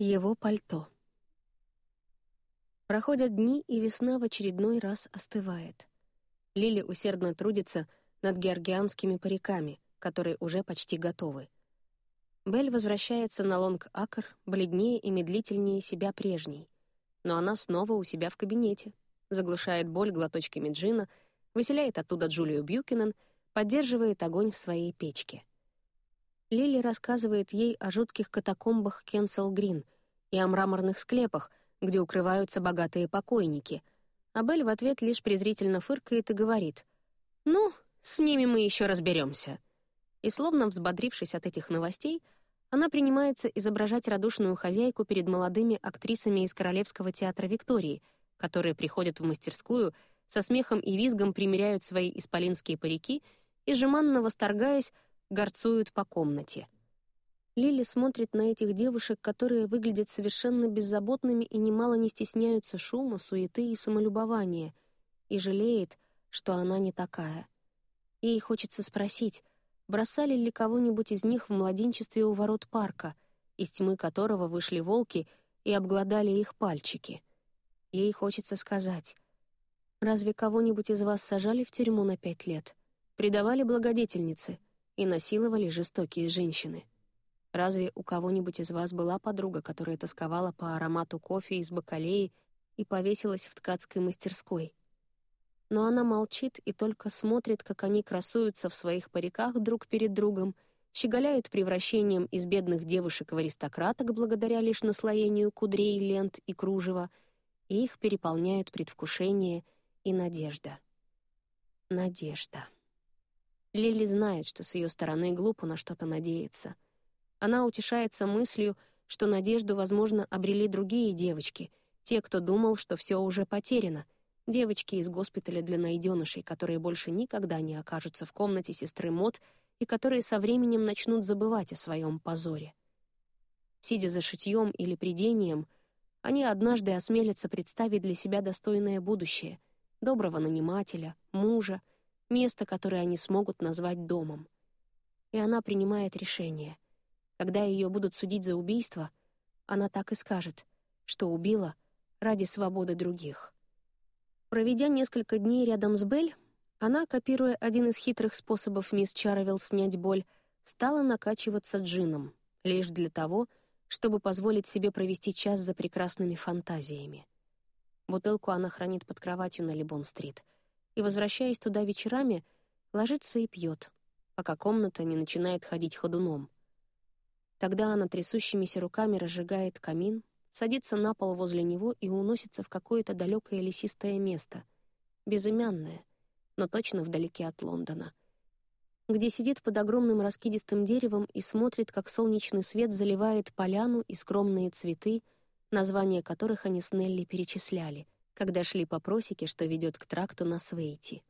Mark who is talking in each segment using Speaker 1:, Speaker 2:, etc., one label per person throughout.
Speaker 1: Его пальто. Проходят дни, и весна в очередной раз остывает. Лили усердно трудится над георгианскими париками, которые уже почти готовы. Белль возвращается на Лонг-Акр, бледнее и медлительнее себя прежней. Но она снова у себя в кабинете, заглушает боль глоточками джина, выселяет оттуда Джулию Бьюкинен, поддерживает огонь в своей печке. Лили рассказывает ей о жутких катакомбах Кенсел Грин и о мраморных склепах, где укрываются богатые покойники, а Белль в ответ лишь презрительно фыркает и говорит «Ну, с ними мы еще разберемся. И словно взбодрившись от этих новостей, она принимается изображать радушную хозяйку перед молодыми актрисами из Королевского театра Виктории, которые приходят в мастерскую, со смехом и визгом примеряют свои исполинские парики и, жеманно восторгаясь, горцуют по комнате. Лили смотрит на этих девушек, которые выглядят совершенно беззаботными и немало не стесняются шума, суеты и самолюбования, и жалеет, что она не такая. Ей хочется спросить, бросали ли кого-нибудь из них в младенчестве у ворот парка, из тьмы которого вышли волки и обглодали их пальчики. Ей хочется сказать, «Разве кого-нибудь из вас сажали в тюрьму на пять лет, предавали благодетельницы и насиловали жестокие женщины?» Разве у кого-нибудь из вас была подруга, которая тосковала по аромату кофе из бакалеи и повесилась в ткацкой мастерской? но она молчит и только смотрит, как они красуются в своих париках друг перед другом, щеголяют превращением из бедных девушек в аристократок благодаря лишь наслоению кудрей, лент и кружева, и их переполняют предвкушение и надежда. Надежда. Лили знает, что с ее стороны глупо на что-то надеяться. Она утешается мыслью, что надежду, возможно, обрели другие девочки, те, кто думал, что все уже потеряно — девочки из госпиталя для найденышей, которые больше никогда не окажутся в комнате сестры Мот и которые со временем начнут забывать о своем позоре. Сидя за шитьем или придением, они однажды осмелятся представить для себя достойное будущее, доброго нанимателя, мужа, место, которое они смогут назвать домом. И она принимает решение. Когда ее будут судить за убийство, она так и скажет, что убила ради свободы других. Проведя несколько дней рядом с Белль, она, копируя один из хитрых способов мисс Чаровилл снять боль, стала накачиваться джином, лишь для того, чтобы позволить себе провести час за прекрасными фантазиями. Бутылку она хранит под кроватью на Либон-стрит и, возвращаясь туда вечерами, ложится и пьет, пока комната не начинает ходить ходуном. Тогда она трясущимися руками разжигает камин, садится на пол возле него и уносится в какое-то далекое лесистое место, безымянное, но точно вдалеке от Лондона, где сидит под огромным раскидистым деревом и смотрит, как солнечный свет заливает поляну и скромные цветы, названия которых они с Нелли перечисляли, когда шли по просеке, что ведет к тракту на Свейти.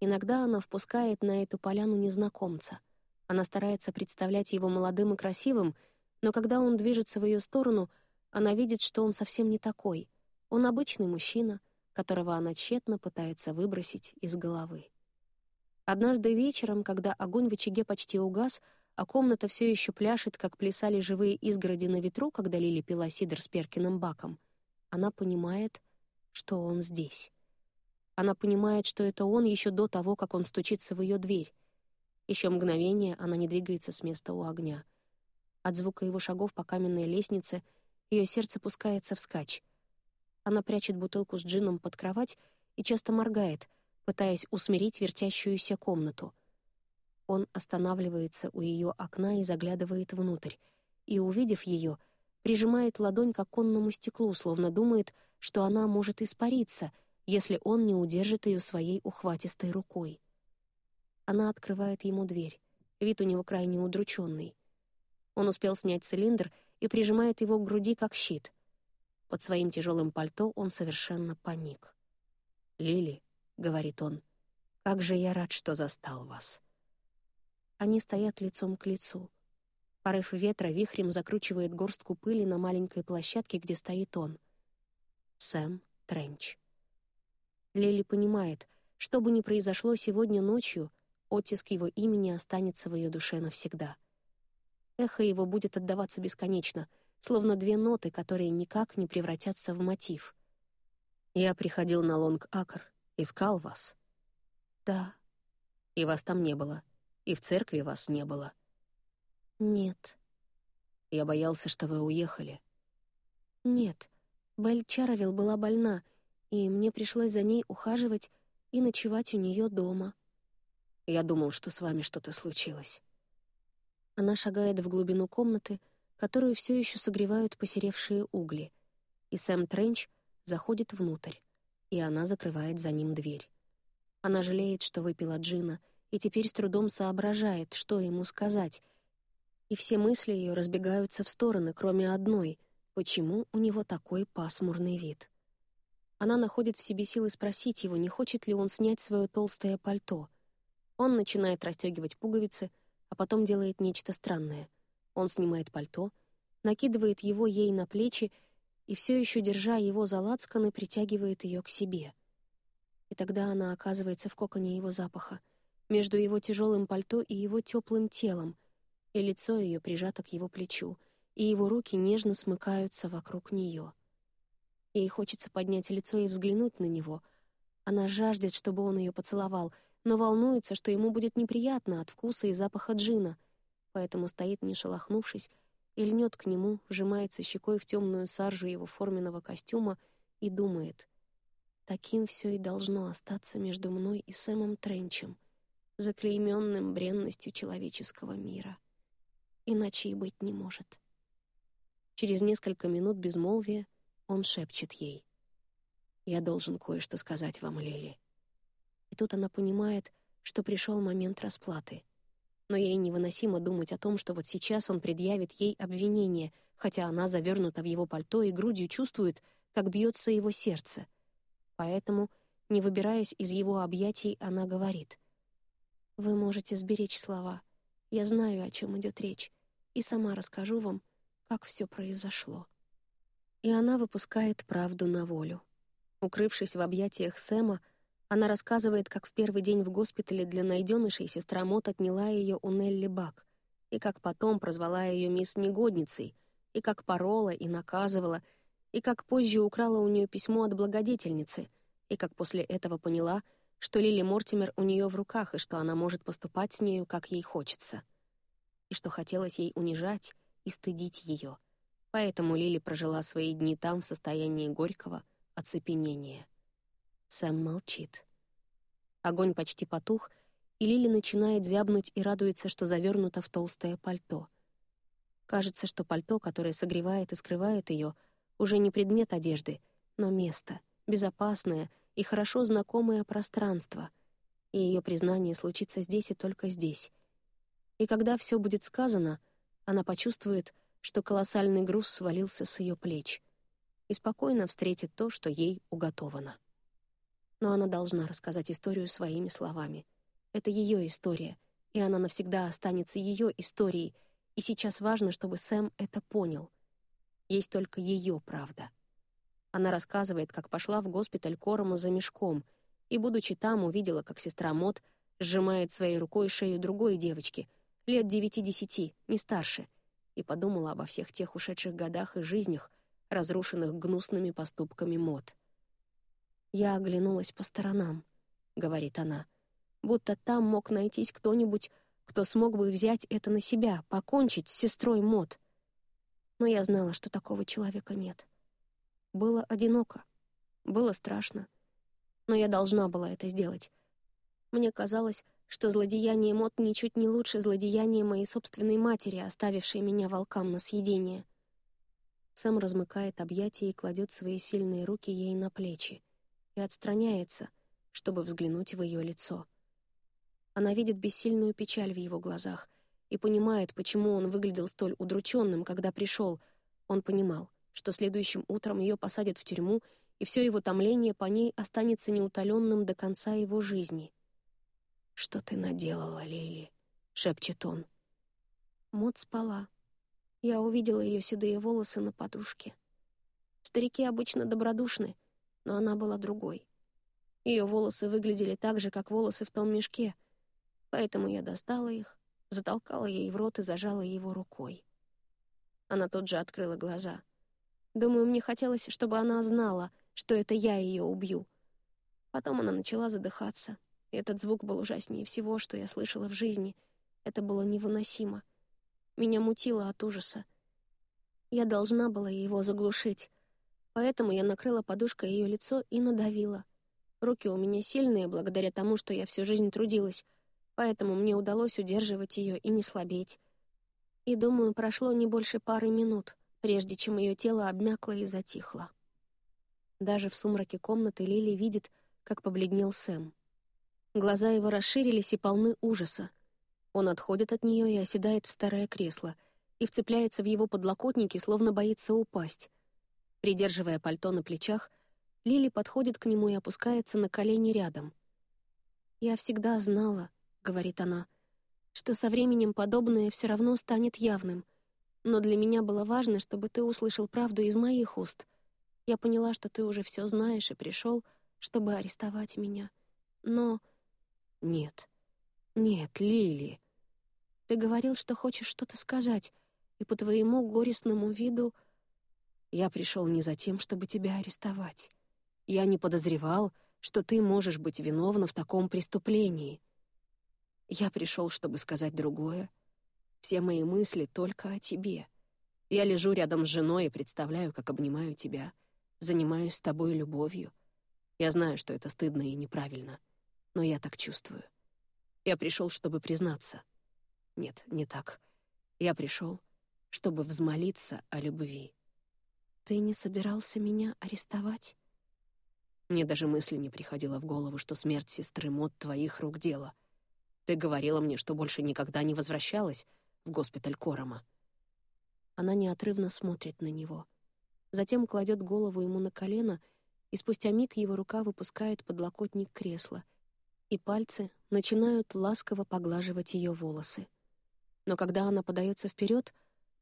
Speaker 1: Иногда она впускает на эту поляну незнакомца. Она старается представлять его молодым и красивым, но когда он движется в ее сторону — она видит, что он совсем не такой. Он обычный мужчина, которого она тщетно пытается выбросить из головы. Однажды вечером, когда огонь в очаге почти угас, а комната все еще пляшет, как плясали живые изгороди на ветру, когда Лили пила сидр с Перкиным баком, она понимает, что он здесь. Она понимает, что это он еще до того, как он стучится в ее дверь. Еще мгновение она не двигается с места у огня. От звука его шагов по каменной лестнице — ее сердце пускается вскачь. Она прячет бутылку с джином под кровать и часто моргает, пытаясь усмирить вертящуюся комнату. Он останавливается у ее окна и заглядывает внутрь, и, увидев ее, прижимает ладонь к оконному стеклу, словно думает, что она может испариться, если он не удержит ее своей ухватистой рукой. Она открывает ему дверь. Вид у него крайне удрученный. Он успел снять цилиндр и прижимает его к груди как щит. Под своим тяжелым пальто он совершенно паник. «Лили», — говорит он, — «как же я рад, что застал вас». Они стоят лицом к лицу. Порыв ветра вихрем закручивает горстку пыли на маленькой площадке, где стоит он. Сэм Тренч. Лили понимает, что бы ни произошло сегодня ночью, оттиск его имени останется в ее душе навсегда — Эхо его будет отдаваться бесконечно, словно две ноты, которые никак не превратятся в мотив. «Я приходил на Лонг-Акр, искал вас». «Да». «И вас там не было, и в церкви вас не было».
Speaker 2: «Нет».
Speaker 1: «Я боялся, что вы уехали».
Speaker 2: «Нет, Белль Чаровил была больна, и мне пришлось за ней ухаживать и ночевать у нее дома».
Speaker 1: «Я думал, что с вами что-то случилось».
Speaker 2: Она шагает в глубину комнаты, которую все еще согревают посеревшие угли, и Сэм Тренч заходит внутрь, и она закрывает за ним дверь. Она жалеет, что выпила джина, и теперь с трудом соображает, что ему сказать, и все мысли ее разбегаются в стороны, кроме одной — почему у него такой пасмурный вид. Она находит в себе силы спросить его, не хочет ли он снять свое толстое пальто. Он начинает расстегивать пуговицы, а потом делает нечто странное. Он снимает пальто, накидывает его ей на плечи и все еще, держа его за лацканы, притягивает ее к себе. И тогда она оказывается в коконе его запаха, между его тяжелым пальто и его теплым телом, и лицо ее прижато к его плечу, и его руки нежно смыкаются вокруг нее. Ей хочется поднять лицо и взглянуть на него. Она жаждет, чтобы он ее поцеловал, но волнуется, что ему будет неприятно от вкуса и запаха джина, поэтому стоит, не шелохнувшись, и льнет к нему, вжимается щекой в темную саржу его форменного костюма и думает, таким все и должно остаться между мной и Сэмом Тренчем, заклейменным бренностью человеческого мира. Иначе и быть не может. Через несколько минут безмолвия он шепчет ей. «Я должен кое-что сказать вам, Лили». И тут она понимает, что пришел момент расплаты — но ей невыносимо думать о том, что вот сейчас он предъявит ей обвинение, хотя она завернута в его пальто и грудью чувствует, как бьется его сердце. Поэтому, не выбираясь из его объятий, она говорит. «Вы можете сберечь слова. Я знаю, о чем идет речь, и сама расскажу вам, как все произошло». И она выпускает правду на волю. Укрывшись в объятиях Сэма, она рассказывает, как в первый день в госпитале для найденышей сестра Мот отняла ее у Нелли Бак, и как потом прозвала ее мисс Негодницей, и как порола и наказывала, и как позже украла у нее письмо от благодетельницы, и как после этого поняла, что Лили Мортимер у нее в руках и что она может поступать с нею, как ей хочется. И что хотелось ей унижать и стыдить ее. Поэтому Лили прожила свои дни там в состоянии горького оцепенения. Сэм молчит. Огонь почти потух, и Лили начинает зябнуть и радуется, что завернута в толстое пальто. Кажется, что пальто, которое согревает и скрывает ее, уже не предмет одежды, но место, безопасное и хорошо знакомое пространство, и ее признание случится здесь и только здесь. И когда все будет сказано, она почувствует, что колоссальный груз свалился с ее плеч и спокойно встретит то, что ей уготовано но она должна рассказать историю своими словами. Это ее история, и она навсегда останется ее историей, и сейчас важно, чтобы Сэм это понял. Есть только ее правда. Она рассказывает, как пошла в госпиталь Корома за мешком, и, будучи там, увидела, как сестра Мот сжимает своей рукой шею другой девочки, лет девяти-десяти, не старше, и подумала обо всех тех ушедших годах и жизнях, разрушенных гнусными поступками Мот. «Я оглянулась по сторонам», — говорит она, «будто там мог найтись кто-нибудь, кто смог бы взять это на себя, покончить с сестрой Мот. Но я знала, что такого человека нет. Было одиноко, было страшно, но я должна была это сделать. Мне казалось, что злодеяние Мот ничуть не лучше злодеяния моей собственной матери, оставившей меня волкам на съедение. Сэм размыкает объятия и кладет свои сильные руки ей на плечи и отстраняется, чтобы взглянуть в ее лицо. Она видит бессильную печаль в его глазах и понимает, почему он выглядел столь удрученным, когда пришел. Он понимал, что следующим утром ее посадят в тюрьму, и все его томление по ней останется неутоленным до конца его жизни. «Что ты наделала, Лили?» — шепчет он. Мот спала. Я увидела ее седые волосы на подушке. Старики обычно добродушны, но она была другой. Ее волосы выглядели так же, как волосы в том мешке, поэтому я достала их, затолкала ей в рот и зажала его рукой.
Speaker 1: Она тут же открыла глаза. Думаю, мне хотелось, чтобы она знала, что это я ее убью. Потом она начала задыхаться. Этот звук был ужаснее всего, что я слышала в жизни. Это было невыносимо. Меня мутило от ужаса. Я должна была его заглушить. Поэтому я накрыла подушкой ее лицо и надавила. Руки у меня сильные, благодаря тому, что я всю жизнь трудилась, поэтому мне удалось удерживать ее и не слабеть. И, думаю, прошло не больше пары минут, прежде чем ее тело обмякло и затихло. Даже в сумраке комнаты Лили видит, как побледнел Сэм. Глаза его расширились и полны ужаса. Он отходит от нее и оседает в старое кресло и вцепляется в его подлокотники, словно боится упасть. Придерживая пальто на плечах, Лили подходит к нему и опускается на колени рядом. «Я всегда знала», — говорит она, — «что со временем подобное все равно станет явным. Но для меня было важно, чтобы ты услышал правду из моих уст. Я поняла, что ты уже все знаешь и пришел, чтобы арестовать меня. Но...» «Нет, нет, Лили...» «Ты говорил, что хочешь что-то сказать, и по твоему горестному виду...» «Я пришел не за тем, чтобы тебя арестовать. Я не подозревал, что ты можешь быть виновна в таком преступлении. Я пришел, чтобы сказать другое. Все мои мысли только о тебе. Я лежу рядом с женой и представляю, как обнимаю тебя, занимаюсь с тобой любовью. Я знаю, что это стыдно и неправильно, но я так чувствую. Я пришел, чтобы признаться. Нет, не так. Я пришел, чтобы взмолиться о любви.
Speaker 2: Ты не собирался меня арестовать?
Speaker 1: Мне даже мысли не приходило в голову, что смерть сестры Мот твоих рук дело. Ты говорила мне, что больше никогда не возвращалась в госпиталь Корома.
Speaker 2: Она неотрывно смотрит на него. Затем кладет голову ему на колено, и спустя миг его рука выпускает подлокотник кресла, и пальцы начинают ласково поглаживать ее волосы. Но когда она подается вперед,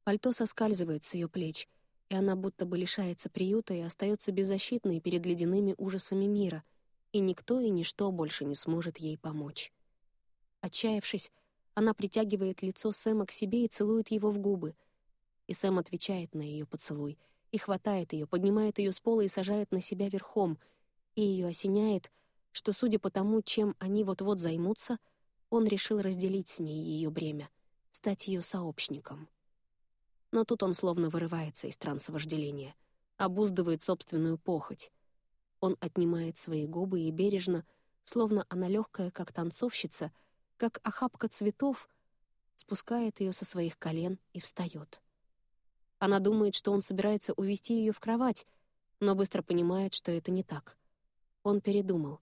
Speaker 2: пальто соскальзывает с ее плеч — и она будто бы лишается приюта и остается беззащитной перед ледяными ужасами мира, и никто и ничто больше не сможет ей помочь. Отчаявшись, она притягивает лицо Сэма к себе и целует его в губы. И Сэм отвечает на ее поцелуй, и хватает ее, поднимает ее с пола и сажает на себя верхом, и ее осеняет, что, судя по тому, чем они вот-вот займутся, он решил разделить с ней ее бремя, стать ее сообщником. Но тут он словно вырывается из транса вожделения, обуздывает собственную похоть. Он отнимает свои губы и бережно, словно она легкая, как танцовщица, как охапка цветов, спускает ее со своих колен и встает. Она думает, что он собирается увести ее в кровать, но быстро понимает, что это не так. Он передумал.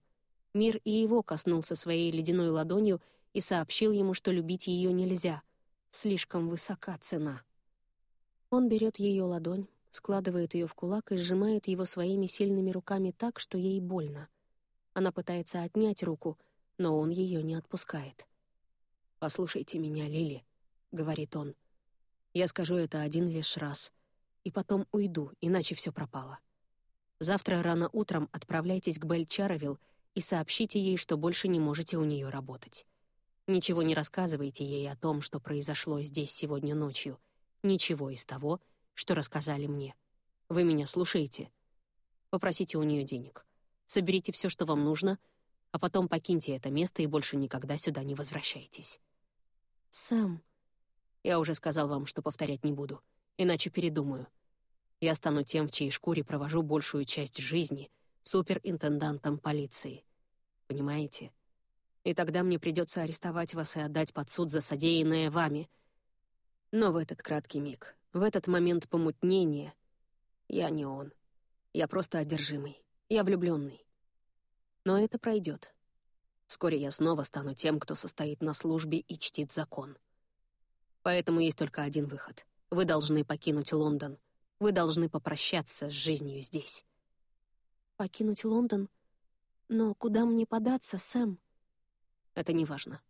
Speaker 2: Мир и его коснулся своей ледяной ладонью и сообщил ему, что любить ее нельзя. Слишком высока цена. Он берет ее ладонь, складывает ее в кулак и сжимает его своими сильными руками так, что ей больно. Она пытается отнять руку, но он ее не отпускает. «Послушайте меня, Лили», — говорит он. «Я скажу это один лишь раз, и потом уйду, иначе все пропало. Завтра рано утром отправляйтесь к Бель Чаровил и сообщите ей, что больше не можете у нее работать. Ничего не рассказывайте ей о том, что произошло здесь сегодня ночью — Ничего из того, что рассказали мне. Вы меня слушаете. Попросите у нее денег. Соберите все, что вам нужно, а потом покиньте это место и больше никогда сюда не возвращайтесь. Сэм,
Speaker 1: я уже сказал вам, что повторять не буду, иначе передумаю. Я стану тем, в чьей шкуре провожу большую часть жизни, суперинтендантом полиции. Понимаете? И тогда мне придется арестовать вас и отдать под суд за содеянное вами — но в этот краткий миг, в этот момент помутнения, я не он. Я просто одержимый. Я влюбленный. Но это пройдет. Вскоре я снова стану тем, кто состоит на службе и чтит закон. Поэтому есть только один выход. Вы должны покинуть Лондон. Вы должны попрощаться с жизнью здесь.
Speaker 2: Покинуть Лондон? Но куда мне податься, Сэм?
Speaker 1: Это не важно.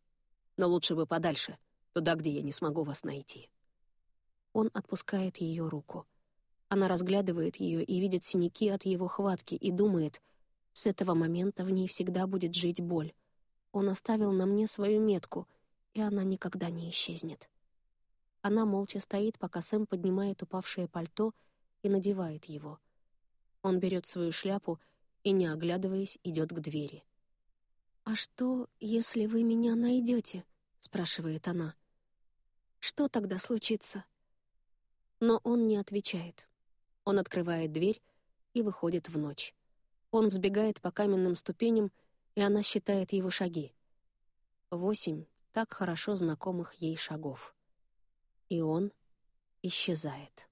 Speaker 1: Но лучше бы подальше — туда, где я не смогу вас найти».
Speaker 2: Он отпускает ее руку. Она разглядывает ее и видит синяки от его хватки и думает, с этого момента в ней всегда будет жить боль. Он оставил на мне свою метку, и она никогда не исчезнет. Она молча стоит, пока Сэм поднимает упавшее пальто и надевает его. Он берет свою шляпу и, не оглядываясь, идет к двери. «А что, если вы меня найдете? спрашивает она. «Что тогда случится?» Но он не отвечает. Он открывает дверь и выходит в ночь. Он взбегает по каменным ступеням, и она считает его шаги. Восемь так хорошо знакомых ей шагов. И он исчезает.